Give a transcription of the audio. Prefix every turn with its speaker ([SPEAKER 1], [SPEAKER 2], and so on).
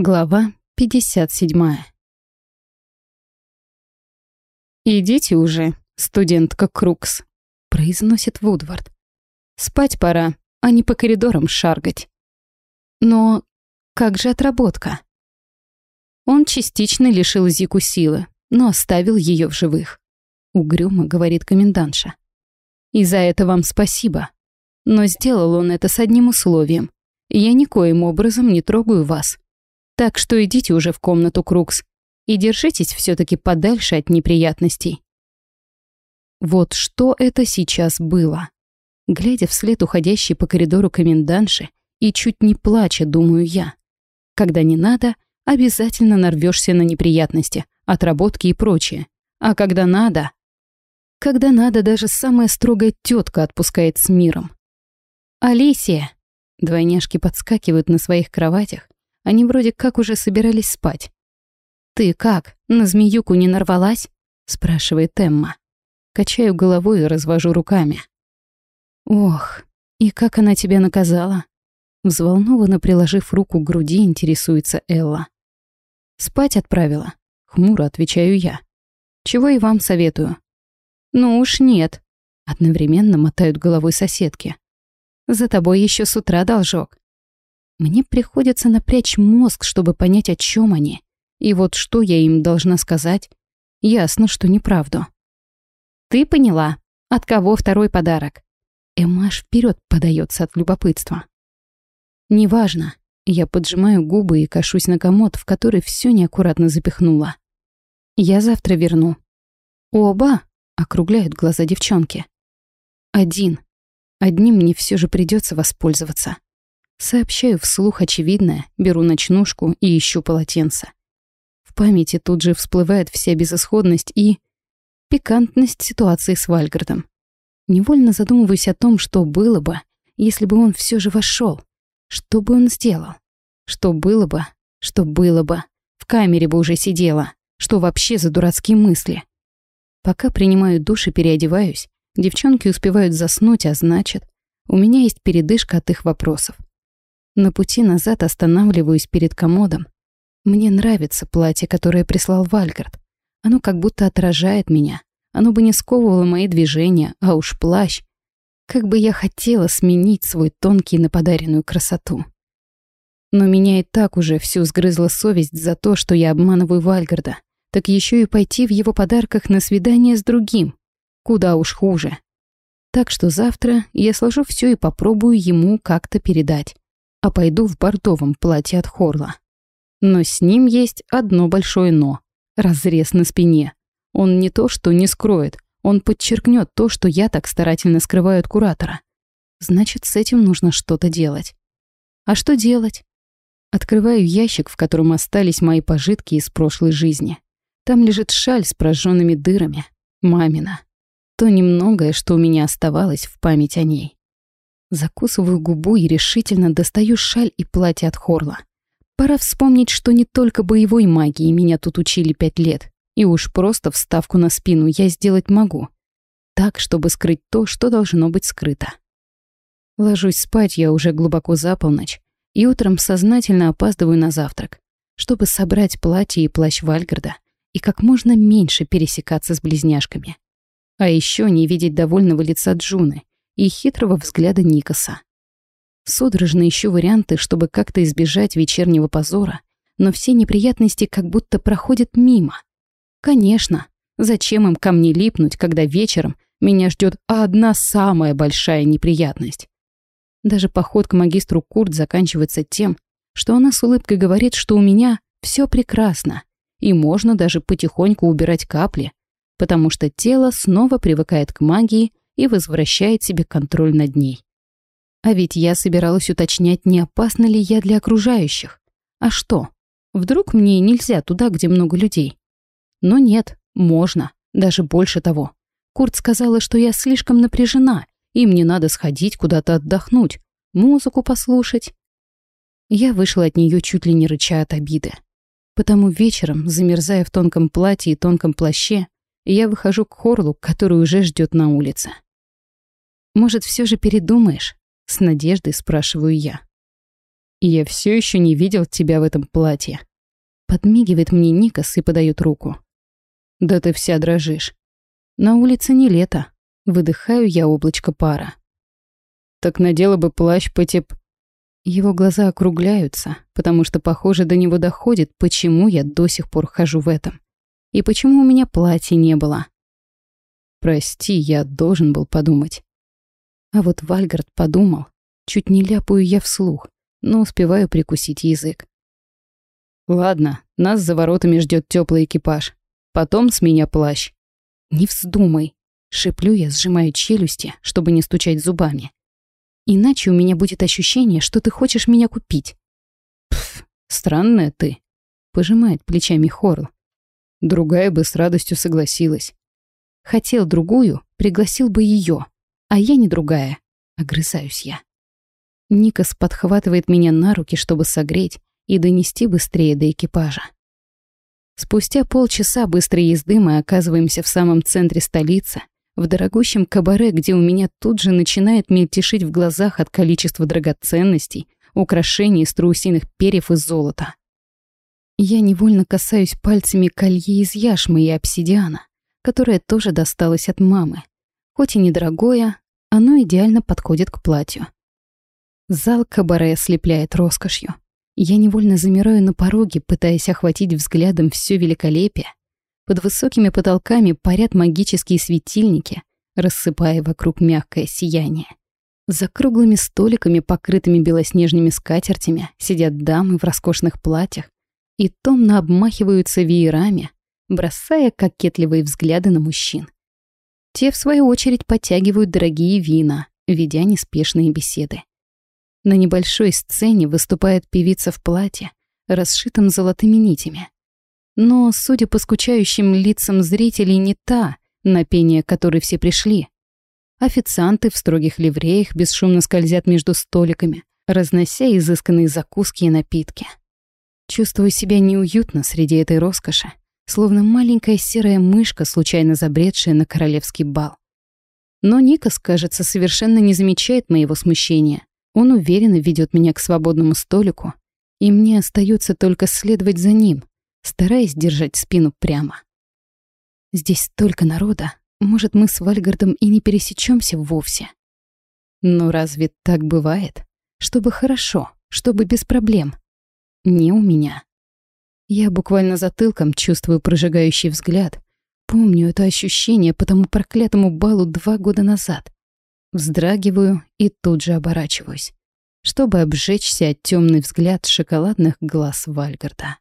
[SPEAKER 1] Глава 57. «Идите уже, студентка Крукс», — произносит Вудвард. «Спать пора, а не по коридорам шаргать». «Но как же отработка?» Он частично лишил Зику силы, но оставил ее в живых. Угрюмо говорит комендантша. «И за это вам спасибо. Но сделал он это с одним условием. Я никоим образом не трогаю вас». Так что идите уже в комнату, Крукс, и держитесь все таки подальше от неприятностей. Вот что это сейчас было. Глядя вслед уходящей по коридору комендантши и чуть не плача, думаю я. Когда не надо, обязательно нарвешься на неприятности, отработки и прочее. А когда надо... Когда надо, даже самая строгая тетка отпускает с миром. «Алисия!» Двойняшки подскакивают на своих кроватях, они вроде как уже собирались спать. «Ты как, на змеюку не нарвалась?» — спрашивает Эмма. Качаю головой и развожу руками. «Ох, и как она тебя наказала?» Взволнованно приложив руку к груди, интересуется Элла. «Спать отправила?» — хмуро отвечаю я. «Чего и вам советую?» «Ну уж нет», — одновременно мотают головой соседки. «За тобой еще с утра должок. Мне приходится напрячь мозг, чтобы понять, о чем они. И вот что я им должна сказать? Ясно, что неправду. «Ты поняла, от кого второй подарок?» Эмаш вперед подается от любопытства. «Неважно». Я поджимаю губы и кашусь на комод, в который все неаккуратно запихнула. «Я завтра верну». «Оба?» — округляют глаза девчонки. «Один. Одним мне все же придется воспользоваться». Сообщаю вслух очевидное, беру ночнушку и ищу полотенце. В памяти тут же всплывает вся безысходность и... пикантность ситуации с Вальгардом. Невольно задумываюсь о том, что было бы, если бы он все же вошел. Что бы он сделал? Что было бы? Что было бы? В камере бы уже сидела. Что вообще за дурацкие мысли? Пока принимаю душ и переодеваюсь, девчонки успевают заснуть, а значит, у меня есть передышка от их вопросов. На пути назад останавливаюсь перед комодом. Мне нравится платье, которое прислал Вальгард. Оно как будто отражает меня. Оно бы не сковывало мои движения, а уж плащ. Как бы я хотела сменить свой тонкий на подаренную красоту. Но меня и так уже всю сгрызла совесть за то, что я обманываю Вальгарда. Так еще и пойти в его подарках на свидание с другим. Куда уж хуже. Так что завтра я сложу все и попробую ему как-то передать а пойду в бордовом платье от Хорла. Но с ним есть одно большое «но» — разрез на спине. Он не то что не скроет, он подчеркнет то, что я так старательно скрываю от куратора. Значит, с этим нужно что-то делать. А что делать? Открываю ящик, в котором остались мои пожитки из прошлой жизни. Там лежит шаль с прожженными дырами. Мамина. То немногое, что у меня оставалось в память о ней. Закусываю губу и решительно достаю шаль и платье от Хорла. Пора вспомнить, что не только боевой магии меня тут учили пять лет, и уж просто вставку на спину я сделать могу. Так, чтобы скрыть то, что должно быть скрыто. Ложусь спать я уже глубоко за полночь, и утром сознательно опаздываю на завтрак, чтобы собрать платье и плащ Вальгарда и как можно меньше пересекаться с близняшками. А еще не видеть довольного лица Джуны, и хитрого взгляда Никаса. Судорожно ищу варианты, чтобы как-то избежать вечернего позора, но все неприятности как будто проходят мимо. Конечно, зачем им ко мне липнуть, когда вечером меня ждет одна самая большая неприятность? Даже поход к магистру Курт заканчивается тем, что она с улыбкой говорит, что у меня все прекрасно, и можно даже потихоньку убирать капли, потому что тело снова привыкает к магии и возвращает себе контроль над ней. А ведь я собиралась уточнять, не опасно ли я для окружающих. А что? Вдруг мне нельзя туда, где много людей? Но нет, можно, даже больше того. Курт сказала, что я слишком напряжена, и мне надо сходить куда-то отдохнуть, музыку послушать. Я вышла от нее чуть ли не рыча от обиды. Потому вечером, замерзая в тонком платье и тонком плаще, я выхожу к Хорлу, который уже ждет на улице. Может, все же передумаешь? С надеждой спрашиваю я. Я все еще не видел тебя в этом платье. Подмигивает мне Никас и подает руку. Да ты вся дрожишь. На улице не лето. Выдыхаю я облачко пара. Так надела бы плащ по тип... Его глаза округляются, потому что, похоже, до него доходит, почему я до сих пор хожу в этом. И почему у меня платья не было. Прости, я должен был подумать. А вот Вальгард подумал. Чуть не ляпаю я вслух, но успеваю прикусить язык. Ладно, нас за воротами ждет теплый экипаж. Потом с меня плащ. Не вздумай. Шиплю я, сжимаю челюсти, чтобы не стучать зубами. Иначе у меня будет ощущение, что ты хочешь меня купить. Пф, странная ты. Пожимает плечами Хорл. Другая бы с радостью согласилась. Хотел другую, пригласил бы ее, а я не другая. Огрызаюсь я. Никас подхватывает меня на руки, чтобы согреть, и донести быстрее до экипажа. Спустя полчаса быстрой езды мы оказываемся в самом центре столицы, в дорогущем кабаре, где у меня тут же начинает мельтешить в глазах от количества драгоценностей, украшений из трусиных перьев и золота. Я невольно касаюсь пальцами колье из яшмы и обсидиана, которое тоже досталось от мамы. Хоть и недорогое, оно идеально подходит к платью. Зал кабаре ослепляет роскошью. Я невольно замираю на пороге, пытаясь охватить взглядом все великолепие. Под высокими потолками парят магические светильники, рассыпая вокруг мягкое сияние. За круглыми столиками, покрытыми белоснежными скатертями, сидят дамы в роскошных платьях и томно обмахиваются веерами, бросая кокетливые взгляды на мужчин. Те, в свою очередь, подтягивают дорогие вина, ведя неспешные беседы. На небольшой сцене выступает певица в платье, расшитом золотыми нитями. Но, судя по скучающим лицам зрителей, не та, на пение которой все пришли. Официанты в строгих ливреях бесшумно скользят между столиками, разнося изысканные закуски и напитки. Чувствую себя неуютно среди этой роскоши, словно маленькая серая мышка, случайно забредшая на королевский бал. Но Никас, кажется, совершенно не замечает моего смущения. Он уверенно ведет меня к свободному столику, и мне остается только следовать за ним, стараясь держать спину прямо. Здесь столько народа, может, мы с Вальгардом и не пересечемся вовсе. Но разве так бывает? Чтобы хорошо, чтобы без проблем. Не у меня. Я буквально затылком чувствую прожигающий взгляд. Помню это ощущение по тому проклятому балу два года назад. Вздрагиваю и тут же оборачиваюсь, чтобы обжечься от темный взгляд шоколадных глаз Вальгарда.